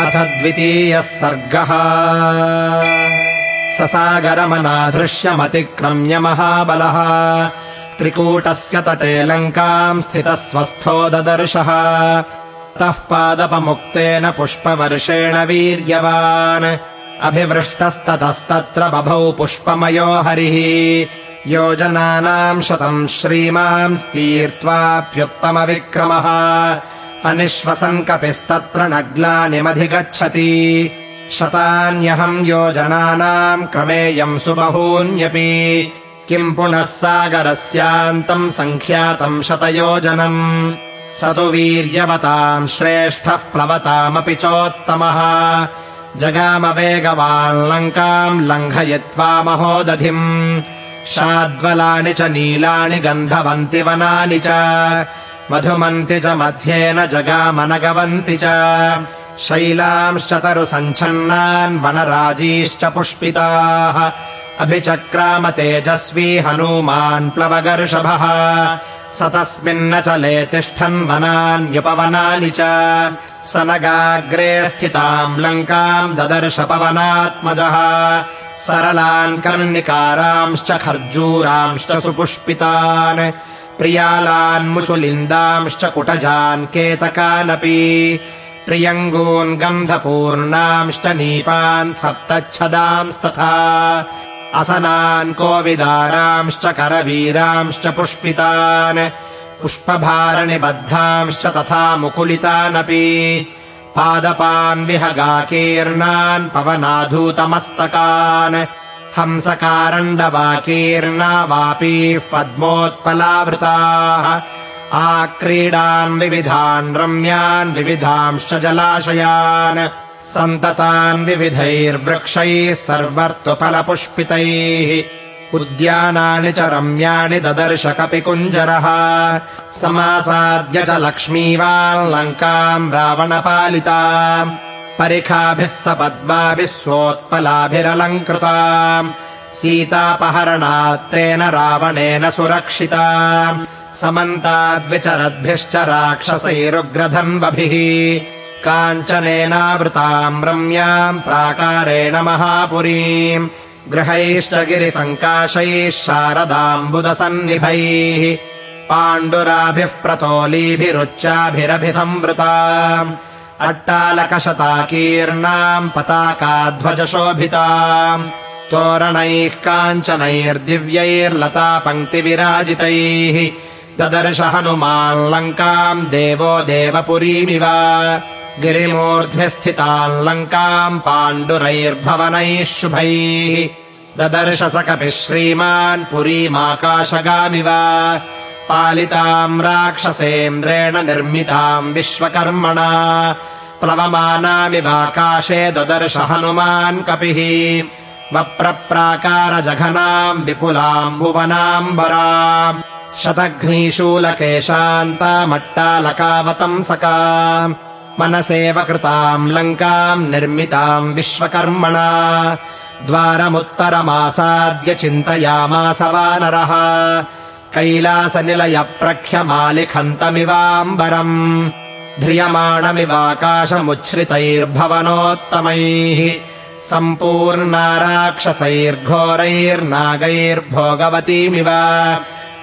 अथ द्वितीयः सर्गः। ससागरमनादृश्यमतिक्रम्य महाबलः। त्रिकूटस्य तटे लङ्काम् स्थितः स्वस्थो ददर्शः। तः पादपमुक्तेन पुष्पवर्षेण वीर्यवान्। अभिवृष्टस्ततस्तत्र बभौ पुष्पमयो हरिः। योजनानाम् शतम् श्रीमांस्तीर्त्वाप्युत्तमविक्रमः अनिश्वसन् कपिस्तत्र नग्नानिमधिगच्छति। शतान्यहम् योजनानाम् क्रमेयम् सुबहून्यपि। किम् पुनः सागरस्यान्तम् सङ्ख्यातम् शतयोजनम्। स तु वीर्यवताम् श्रेष्ठः प्लवतामपि चोत्तमः। जगामवेगवान् लङ्काम् लङ्घयित्वा महोदधिम्। शाद्वलानि च नीलानि गन्धवन्ति वनानि च मधुमन्ति च मध्येन जगामनगवन्ति च। शैलांश्च वनराजीश्च पुष्पिताः। अभिचक्राम तेजस्वी हनूमान् प्लवगर्षभः। स तस्मिन्नचले तिष्ठन् वनान्युपवनानि च। नगाग्रे स्थिताम् लङ्काम् ददर्श पवनात्मजः। सरलान् कर्णिकारांश्च खर्जूरांश्च सुपुष्पितान् प्रियालान्मुचुलिन्दांश्च कुटजान् केतकानपि। प्रियङ्गून् गन्धपूर्णांश्च नीपान् सप्तच्छदांस्तथा। असनान् कोविदारांश्च करवीरांश्च पुष्पितान्। पुष्पभारनिबद्धांश्च तथा मुकुलितानपि। पादपान् विहगाकीर्णान् पवनाधूतमस्तकान् हंसकारण्डवाकीर्णा वापीः पद्मोत्पलावृताः। आक्रीडान् विविधान् रम्यान् विविधांश्च जलाशयान्। सन्ततान् विविधैर्वृक्षैः सर्वर्तुफलपुष्पितैः। उद्यानानि च रम्याणि ददर्श कपिकुञ्जरः समासाद्य च लक्ष्मीवान् लङ्काम् रावणपालिता परिखाभिः सपद्माभिः स्वोत्पलाभिरलङ्कृता सीतापहरणात्तेन रावणेन सुरक्षिता समन्ताद्विचरद्भिश्च राक्षसैरुग्रधन्वभिः। काञ्चनेनावृताम् रम्याम् प्राकारेण महापुरीम्। गृहैश्च गिरिसङ्काशैः शारदाम्बुदसन्निभैः। पाण्डुराभिः प्रतोलीभिरुच्चाभिरभिसंवृता अट्टालकशताकीर्णाम् पताकाध्वजशोभिताम् तोरणैः काञ्चनैर्दिव्यैर्लता पङ्क्तिविराजितैः ददर्श हनुमान् लङ्काम् देवो देवपुरीमिव गिरिमूर्ध्नि पाण्डुरैर्भवनैः शुभैः ददर्श स कपिः श्रीमान् पुरीमाकाशगामिव पालिताम् राक्षसेन्द्रेण निर्मिताम् विश्वकर्मणा प्लवमानामिवाकाशे ददर्श हनुमान् कपिः। वप्रप्राकारजघनाम् विपुलाम् भुवनाम्बराम् शतघ्नीशूलकेशान्तामट्टालकावतंसका मनसेव कृताम् लङ्काम् निर्मिताम् विश्वकर्मणा। द्वारमुत्तरमासाद्य चिन्तयामास वानरः। कैलासनिलयप्रख्यमालिखन्तमिवाम्बरम् ध्रियमाणमिवाकाशमुच्छ्रितैर्भवनोत्तमैः सम्पूर्णा राक्षसैर्घोरैर्नागैर्भोगवतीमिव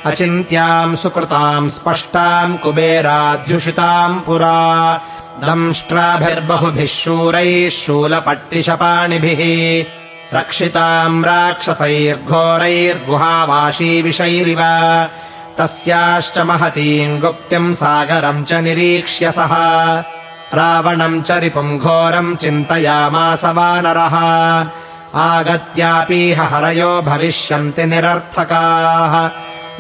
अचिन्त्याम् सुकृताम् स्पष्टाम् कुबेराध्युषिताम् पुरा। दंष्ट्राभिर्बहुभिः शूरैः शूलपट्टिशपाणिभिः। रक्षिताम् राक्षसैर्घोरैर्गुहावाशीविषैरिव तस्याश्च महतीम् गुप्तिम् सागरम् च निरीक्ष्य सः। रावणम् च रिपुम् घोरम् चिन्तयामास वानरः। आगत्यापीह हरयो भविष्यन्ति निरर्थकाः।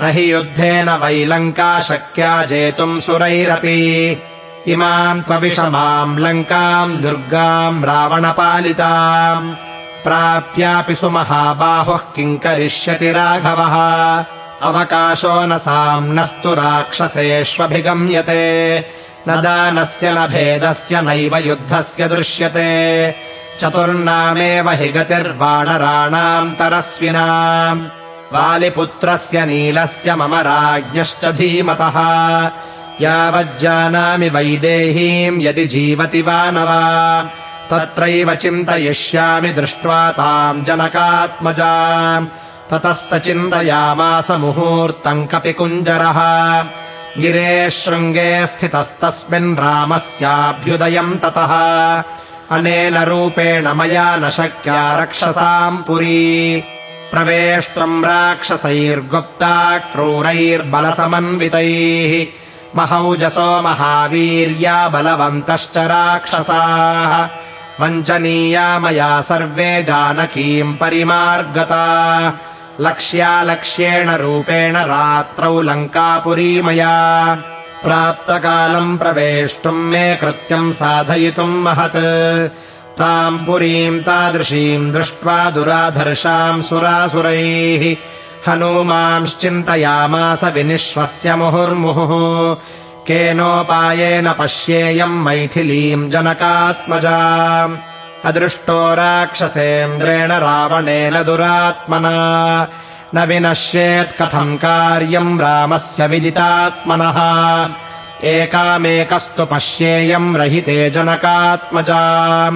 न हि युद्धेन वैलङ्का शक्या जेतुम् सुरैरपि। इमाम् त्वविषमाम् लङ्काम् दुर्गाम् रावणपालिताम्। प्राप्यापि सुमहाबाहुः किम् करिष्यति राघवः अवकाशो न साम्नस्तु राक्षसेष्वभिगम्यते। न दानस्य न भेदस्य नैव युद्धस्य दृश्यते। चतुर्नामेव हि गतिर्वाणराणाम् तरस्विनाम्। वालिपुत्रस्य नीलस्य मम राज्ञश्च धीमतः। यावज्जानामि वैदेहीम् यदि जीवति वा न वा। तत्रैव चिन्तयिष्यामि दृष्ट्वा ताम् जनकात्मजा ततः स चिन्तयामास मुहूर्तम् कपिकुञ्जरः। गिरे शृङ्गे स्थितस्तस्मिन् रामस्याभ्युदयम् ततः। अनेन रूपेण मया न शक्या रक्षसाम् पुरी। प्रवेष्टम् राक्षसैर्गुप्ता क्रूरैर्बलसमन्वितैः। महौजसो महावीर्या बलवन्तश्च राक्षसाः। वञ्चनीया मया सर्वे जानकीम् परिमार्गता लक्ष्यालक्ष्येण रूपेण रात्रौ लङ्कापुरी मया प्राप्तकालम् प्रवेष्टुम् मे कृत्यम् साधयितुम् महत्। ताम् पुरीम् तादृशीम् दृष्ट्वा दुराधर्षाम् सुरासुरैः। हनूमांश्चिन्तयामास विनिश्वस्य मुहुर्मुहुः। केनोपायेन पश्येयम् मैथिलीम् जनकात्मजा अदृष्टो राक्षसेन्द्रेण रावणेन दुरात्मना। न विनश्येत् कथम् कार्यम् रामस्य विदितात्मनः। एकामेकस्तु पश्येयम् रहिते जनकात्मजा।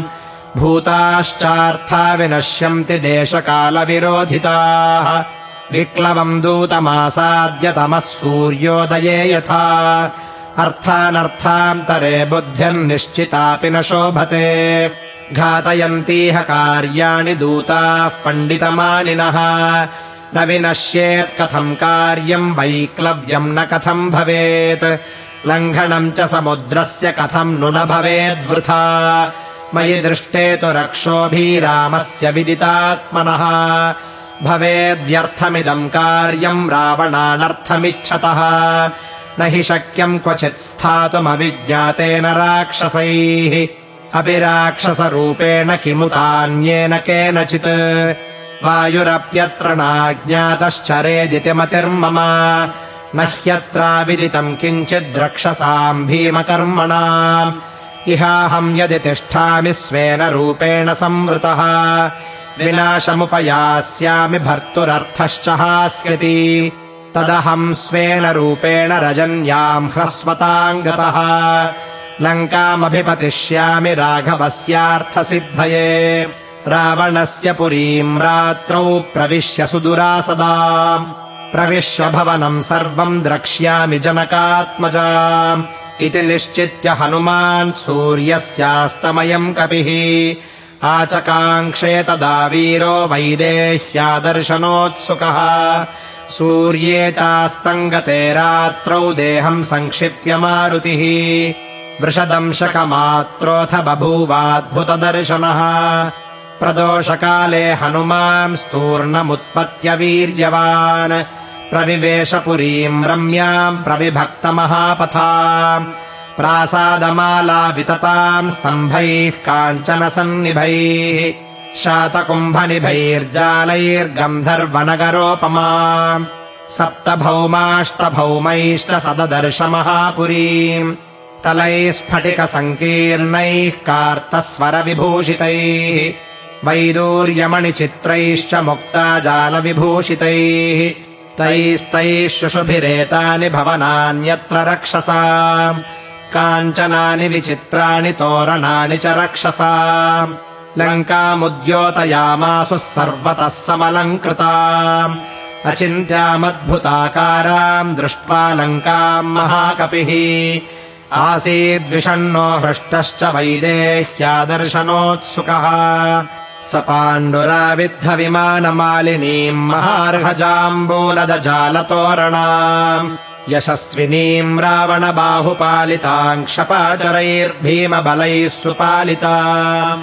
भूताश्चार्था विनश्यन्ति देशकालविरोधिताः। विक्लवम् दूतमासाद्य तमः सूर्योदये यथा। अर्थानर्थान्तरे बुद्धिर्निश्चितापि न शोभते घातयन्तीह कार्याणि दूताः पण्डितमानिनः। न विनश्येत् कथम् कार्यम् वैक्लव्यम् न कथम् भवेत्। लङ्घनम् च समुद्रस्य कथम् नु न भवेद्वृथा मयि दृष्टे तु रक्षोभिरामस्य विदितात्मनः। भवेद्व्यर्थमिदम् कार्यम् रावणानर्थमिच्छतः। न हि शक्यम् क्वचित् स्थातुमविज्ञातेन राक्षसैः अपि राक्षसरूपेण किमुतान्येन केनचित्। वायुरप्यत्र नाज्ञातश्चरेदिति मतिर्मम न ह्यत्राविदितम् किञ्चिद्रक्षसाम् भीमकर्मणा। इहाहम् यदि तिष्ठामि स्वेन रूपेण संवृतः। विनाशमुपयास्यामि भर्तुरर्थश्च हास्यति। तदहम् स्वेन रूपेण रजन्याम् ह्रस्वताम् गतः लङ्कामभिपतिष्यामि राघवस्यार्थसिद्धये। रावणस्य पुरीम् रात्रौ प्रविश्य सुदुरासदा प्रविश्य भवनम् सर्वम् द्रक्ष्यामि जनकात्मजा। इति निश्चित्य हनुमान् सूर्यस्यास्तमयम् कपिः। आचकाङ्क्षे तदा वीरो वैदेह्यादर्शनोत्सुकः। सूर्ये चास्तम् गते रात्रौ देहम् सङ्क्षिप्य मारुतिः वृषदंशकमात्रोऽथ बभूवाद्भुतदर्शनः। प्रदोषकाले हनुमांस्तूर्णमुत्पत्य वीर्यवान्। प्रविवेशपुरीम् रम्याम् प्रविभक्तमहापथा प्रासादमाला वितताम् स्तम्भैः काञ्चनसन्निभैः। शातकुम्भनिभैर्जालैर्गन्धर्वनगरोपमा सप्तभौमाष्टभौमैश्च सददर्श महापुरीम् तलैः स्फटिकसङ्कीर्णैः कार्तस्वरविभूषितैः वैदूर्यमणिचित्रैश्च मुक्ताजालविभूषितैः तैस्तैः शुशुभिरेतानि भवनान्यत्र रक्षसा काञ्चनानि विचित्राणि तोरणानि च रक्षसा लङ्कामुद्योतयामासुः सर्वतः समलङ्कृता अचिन्त्यामद्भुताकाराम् दृष्ट्वा लङ्काम् महाकपिः आसीद्विषण्णो हृष्टश्च वैदेह्यादर्शनोत्सुकः। स पाण्डुराविद्धविमानमालिनीम् महार्हजाम्बूलदजालतोरणाम्। यशस्विनीम् रावणबाहुपालिताम् क्षपाचरैर्भीमबलैः सुपालिता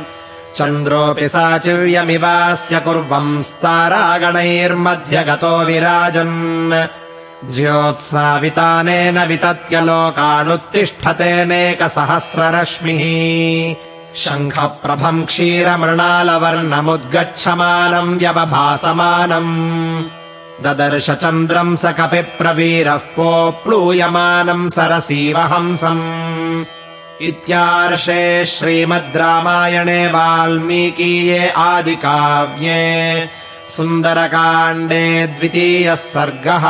चन्द्रोऽपि साचिव्यमिवास्य कुर्वंस्तारागणैर्मध्यगतो विराजन् ज्योत्स्नावितानेन वितत्य लोकानुत्तिष्ठतेनेकसहस्ररश्मिः शङ्खप्रभम् क्षीरमृणालवर्णमुद्गच्छमानम् व्यवभासमानम्। ददर्श चन्द्रम् स कपिप्रवीरः पोप्लूयमानम् सरसीवहंसम्। इत्यार्षे श्रीमद् रामायणे वाल्मीकीये आदिकाव्ये सुन्दरकाण्डे द्वितीयः सर्गः